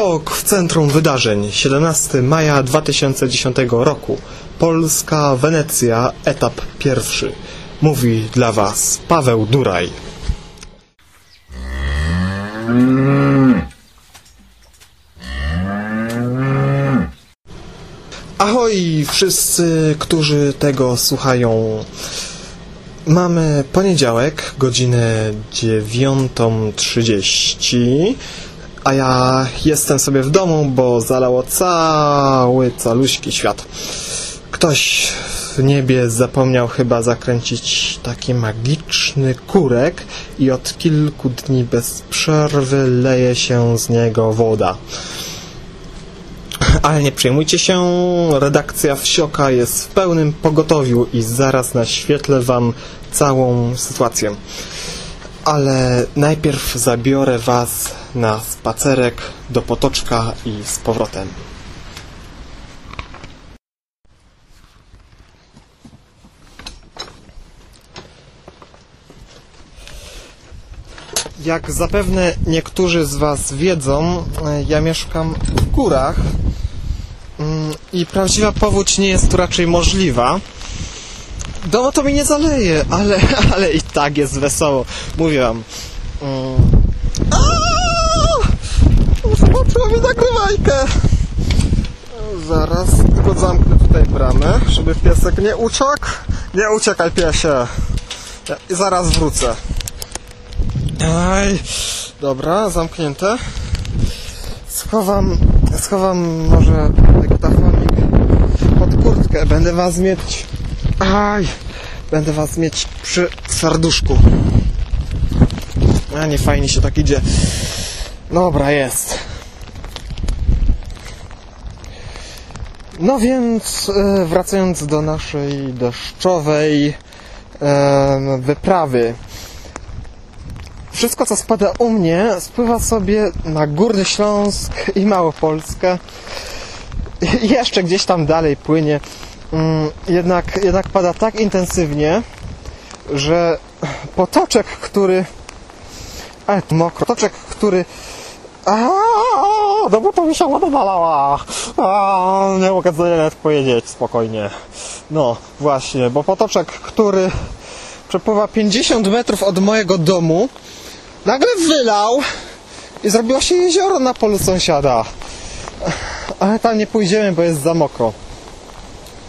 Fiołk w centrum wydarzeń 17 maja 2010 roku. Polska, Wenecja, etap pierwszy. Mówi dla Was Paweł Duraj. Ahoj wszyscy, którzy tego słuchają. Mamy poniedziałek, godzinę 9.30 a ja jestem sobie w domu, bo zalało cały, caluśki świat. Ktoś w niebie zapomniał chyba zakręcić taki magiczny kurek i od kilku dni bez przerwy leje się z niego woda. Ale nie przejmujcie się, redakcja Wsioka jest w pełnym pogotowiu i zaraz naświetlę Wam całą sytuację. Ale najpierw zabiorę Was na spacerek do Potoczka i z powrotem. Jak zapewne niektórzy z Was wiedzą, ja mieszkam w górach mm, i prawdziwa powódź nie jest tu raczej możliwa. Domo to mi nie zaleje, ale, ale i tak jest wesoło. Mówię Wam. Mm. Zobaczyła mi nagrywajkę. Zaraz tylko zamknę tutaj bramę, żeby piesek nie uciekł. Nie uciekaj piesie. I zaraz wrócę. Aj, dobra, zamknięte. Schowam, schowam może dyktafonik pod kurtkę. Będę was mieć... Aj, będę was mieć przy serduszku. A nie fajnie się tak idzie. Dobra, jest. No więc e, wracając do naszej deszczowej wyprawy. Wszystko co spada u mnie spływa sobie na Górny Śląsk i Małopolskę. I jeszcze gdzieś tam dalej płynie. Mm, jednak, jednak pada tak intensywnie, że potoczek, który ale mokro. Potoczek, który Aaaa, do buta mi się nalała. Aaaa, nie mogę nawet powiedzieć spokojnie. No, właśnie, bo potoczek, który przepływa 50 metrów od mojego domu, nagle wylał i zrobiło się jezioro na polu sąsiada. Ale tam nie pójdziemy, bo jest za mokro.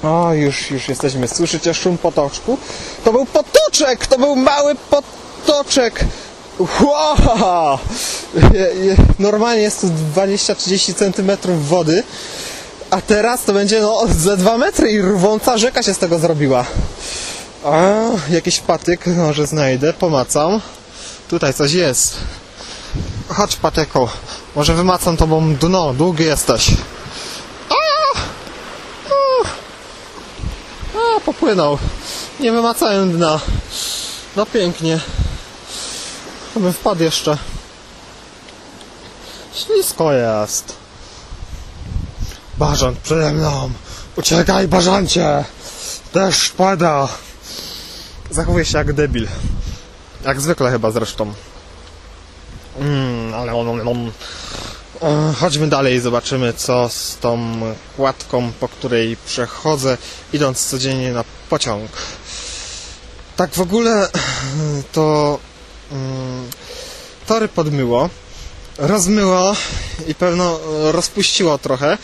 O, już, już jesteśmy. Słyszycie szum potoczku? To był potoczek! To był mały potoczek! Wow! Normalnie jest tu 20-30 cm wody, a teraz to będzie no ze 2 metry i rwąca rzeka się z tego zrobiła. A, jakiś patyk może znajdę, pomacam. Tutaj coś jest. Chodź patyku, może wymacam tobą dno, długi jesteś. A, a, a popłynął. Nie wymacałem dna. No pięknie. Bym wpadł jeszcze. Ślisko jest. Bażant przede mną. Uciekaj, bażancie. Deszcz pada. Zachowuję się jak debil. Jak zwykle chyba zresztą. Mm, ale on, on, on. Chodźmy dalej i zobaczymy, co z tą kładką, po której przechodzę, idąc codziennie na pociąg. Tak w ogóle to Mm, tory podmyło, rozmyło i pewno rozpuściło trochę,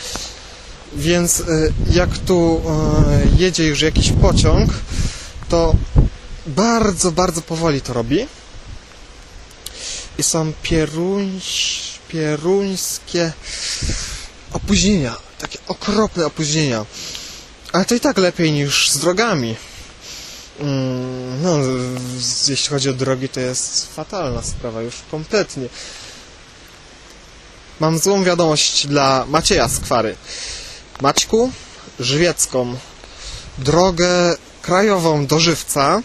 więc y, jak tu y, jedzie już jakiś pociąg, to bardzo, bardzo powoli to robi. I są pieruńś, pieruńskie opóźnienia, takie okropne opóźnienia. Ale to i tak lepiej niż z drogami. Mm, no, jeśli chodzi o drogi, to jest fatalna sprawa, już kompletnie. Mam złą wiadomość dla Macieja Skwary. Maćku, Żywiecką, drogę krajową do Żywca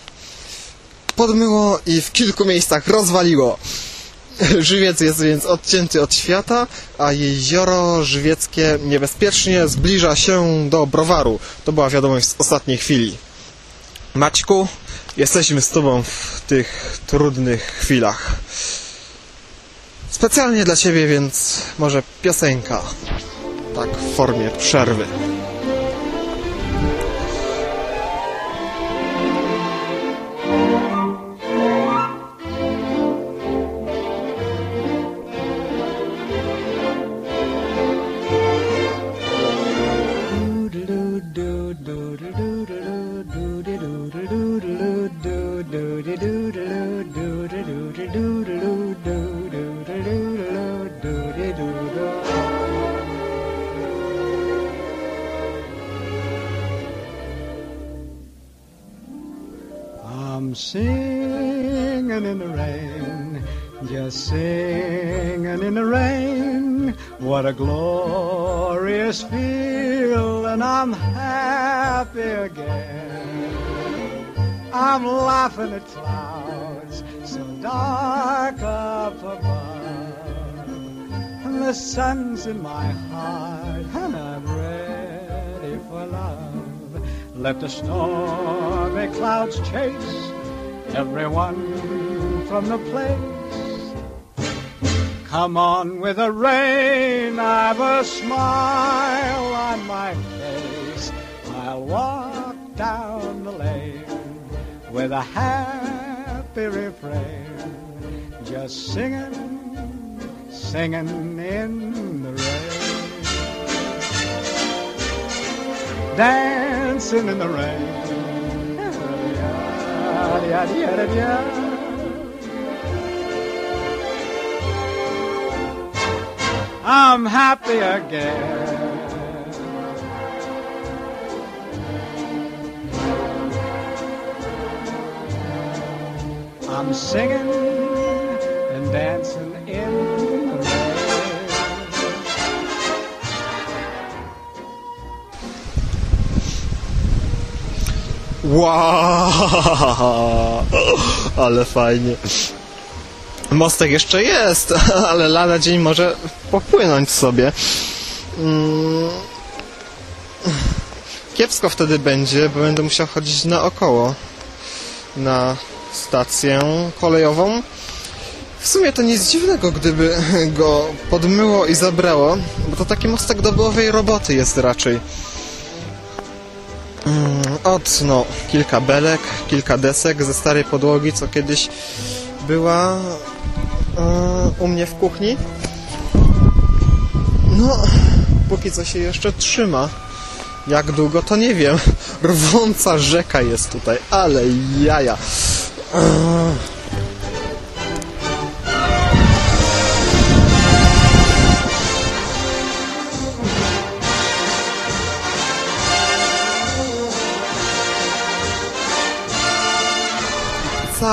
podmyło i w kilku miejscach rozwaliło. Żywiec jest więc odcięty od świata, a jezioro żywieckie niebezpiecznie zbliża się do browaru. To była wiadomość z ostatniej chwili. Maćku, jesteśmy z Tobą w tych trudnych chwilach. Specjalnie dla Ciebie, więc może piosenka. Tak, w formie przerwy. Just singing in the rain. What a glorious feel, and I'm happy again. I'm laughing at clouds so dark up above, and the sun's in my heart, and I'm ready for love. Let the stormy clouds chase everyone from the place. Come on with the rain, I've a smile on my face. I'll walk down the lane with a happy refrain, just singing, singing in the rain. Dancing in the rain. I'm happy again. I'm singing and dancing in the rain. Wow, ale fajnie. Mostek jeszcze jest, ale lada dzień może popłynąć sobie. Mm. Kiepsko wtedy będzie, bo będę musiał chodzić naokoło na stację kolejową. W sumie to nic dziwnego, gdyby go podmyło i zabrało, bo to taki mostek do byłowej roboty jest raczej. Mm, Od no, kilka belek, kilka desek ze starej podłogi, co kiedyś była u mnie w kuchni. No, póki co się jeszcze trzyma. Jak długo to nie wiem. Rwąca rzeka jest tutaj, ale jaja.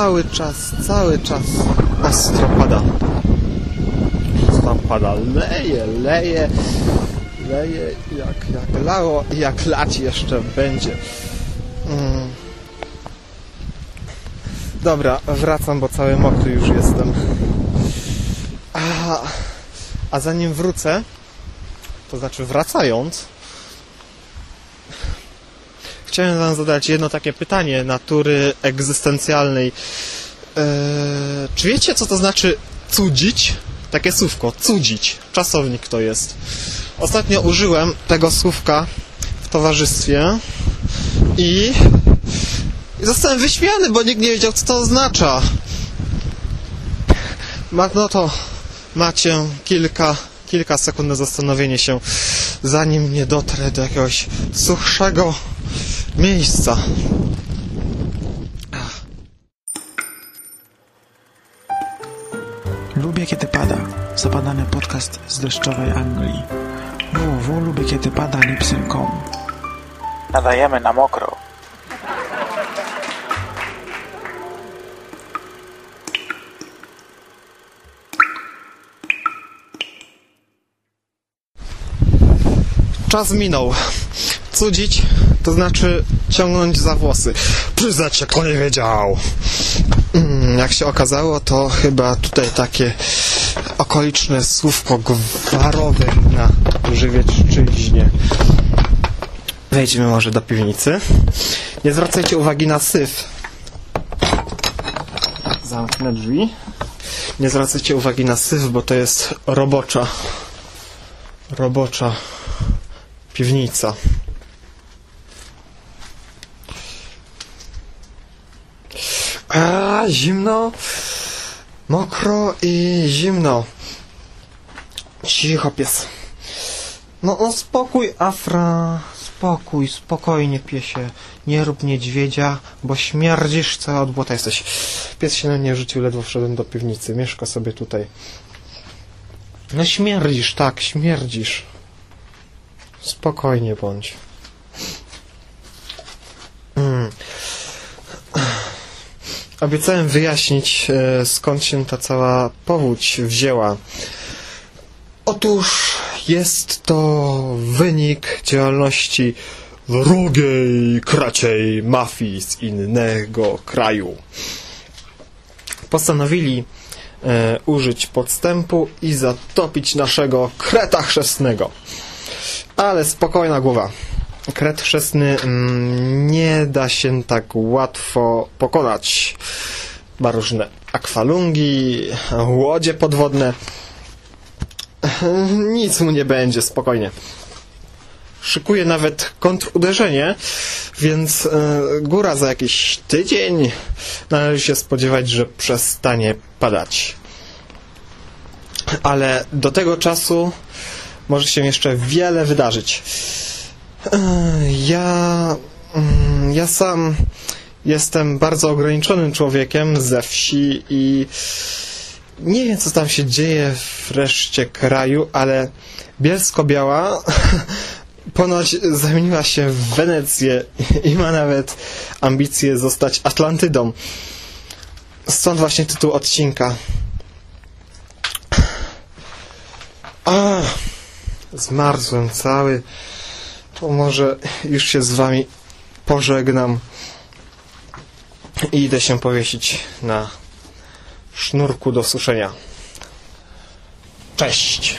Cały czas, cały czas ostro pada. Ostro pada, leje, leje, leje jak, jak lało jak lać jeszcze będzie. Mm. Dobra, wracam, bo cały mokry już jestem. A, a zanim wrócę, to znaczy wracając, chciałem Wam zadać jedno takie pytanie natury egzystencjalnej. Eee, czy wiecie, co to znaczy cudzić? Takie słówko, cudzić. Czasownik to jest. Ostatnio użyłem tego słówka w towarzystwie i, i zostałem wyśmiany, bo nikt nie wiedział, co to oznacza. No to macie kilka, kilka sekund na zastanowienie się, zanim nie dotrę do jakiegoś suchszego miejsca. Lubię kiedy pada. Zapadany podcast z deszczowej Anglii. www.lubiekiedypada.lipsyn.com Nadajemy na mokro. Czas minął. Cudzić to znaczy ciągnąć za włosy. Przyznać się, kto nie wiedział. Mm, Jak się okazało, to chyba tutaj takie okoliczne słówko gwarowe na żywiecczyźnie. Wejdźmy może do piwnicy. Nie zwracajcie uwagi na syf. Zamknę drzwi. Nie zwracajcie uwagi na syf, bo to jest robocza, robocza piwnica. A, zimno, mokro i zimno. Cicho, pies. No, no spokój, Afra, spokój, spokojnie, piesie. Nie rób niedźwiedzia, bo śmierdzisz, cała od błota jesteś. Pies się na mnie rzucił, ledwo wszedłem do piwnicy. Mieszka sobie tutaj. No śmierdzisz, tak, śmierdzisz. Spokojnie bądź. Mm. Obiecałem wyjaśnić, e, skąd się ta cała powódź wzięła. Otóż jest to wynik działalności wrogiej, kraciej mafii z innego kraju. Postanowili e, użyć podstępu i zatopić naszego kreta chrzestnego. Ale spokojna głowa. Kret chrzestny mm, nie da się tak łatwo pokonać. Ma różne akwalungi, łodzie podwodne. Nic mu nie będzie, spokojnie. Szykuje nawet kontruderzenie, więc e, góra za jakiś tydzień należy się spodziewać, że przestanie padać. Ale do tego czasu może się jeszcze wiele wydarzyć. Ja, mm, ja sam jestem bardzo ograniczonym człowiekiem ze wsi i nie wiem, co tam się dzieje w reszcie kraju, ale Bielsko-Biała ponoć zamieniła się w Wenecję i ma nawet ambicje zostać Atlantydą. Stąd właśnie tytuł odcinka. A, zmarzłem cały. To może już się z wami pożegnam i idę się powiesić na sznurku do suszenia. Cześć!